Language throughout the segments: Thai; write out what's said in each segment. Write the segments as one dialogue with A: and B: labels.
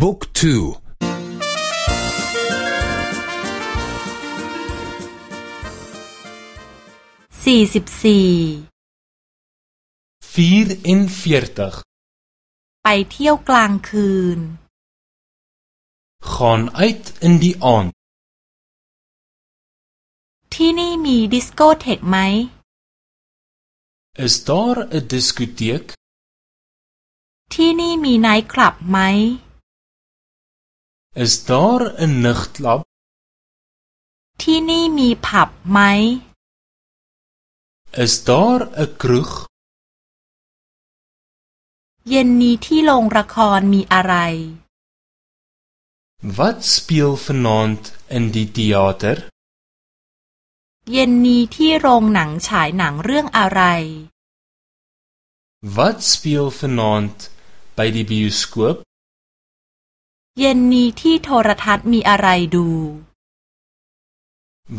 A: book two
B: สี่สิบสี่
C: 44
B: ไปเที่ยวกลางคืน
C: gaan uit in die aand
B: ที่นี่มีดิสโกเทกไหม
C: is daar 'n diskoteek
B: ที่นี่มีไนท์คลับไหม
C: is daar 'n nigtklub
B: ที่นี่มีผับไหม
C: is daar 'n kroeg
B: เย็นนี้ที่โรงละครมีอะไร
C: wat speel vanaand in die teater
B: เย็นนี้ที่โรงหนังฉายหนังเรื่องอะไร
C: wat speel vanaand by die bioskoop
B: เย็นนี้ที่โทรทัศน์มีอะไรดู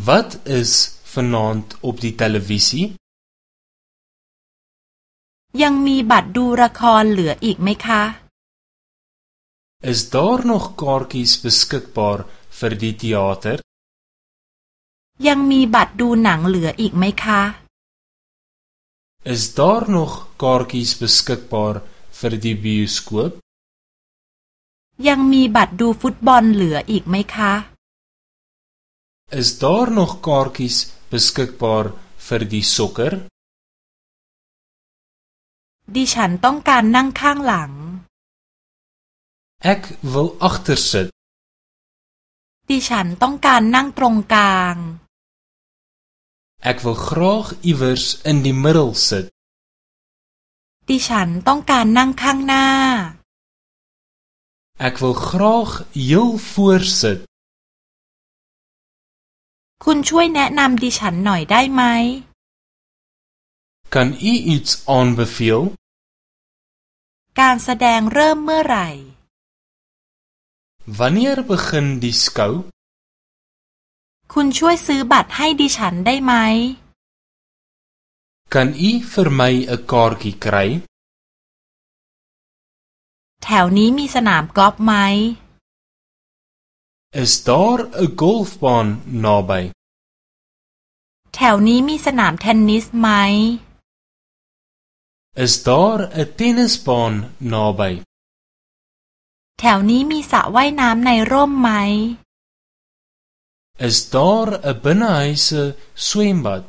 C: wat is vanaand op die televisie
B: ยังมีบัตรดูละครเหลืออีกไหมคะ
C: is daar nog kaartjies beskikbaar vir die teater
B: ยังมีบัตรดูหนังเหลืออีกไหมคะ
C: is daar nog kaartjies beskikbaar vir die bioskoop
B: ยังมีบัตรดูฟุตบอลเหลืออีกไหมคะ
C: is daar nog kaartjies beskikbaar vir die sokker
B: ดิฉันต้องการนั่งข้างหลัง
C: ek wil agter sit
B: ดิฉันต้องการนั่งตรงกลาง
C: ek wil graag iewers in die middel sit
B: ดิฉันต้องการนั่งข้างหน้า
C: ek wil graag heel voor sit
B: คุณช่วยแนะนำดิฉันหน่อยได้ไหม
C: kan u iets aanbeveel
B: การแสดงเริ่มเมื่อไหร่
C: wanneer begin die skou
B: คุณช่วยซื้อบัตรให้ดิฉันได้ไหม
C: kan u vir my 'n kaartjie kry
B: แถวนี้มีสนามกอล์ฟไหม
C: is daar 'n golfbaan naby
B: แถวนี้มีสนามเทนนิสไหม
C: is daar 'n tennisbaan naby
B: แถวนี้มีสระว่ายน้ำในร่มไหม
C: is daar 'n binnehuise swembad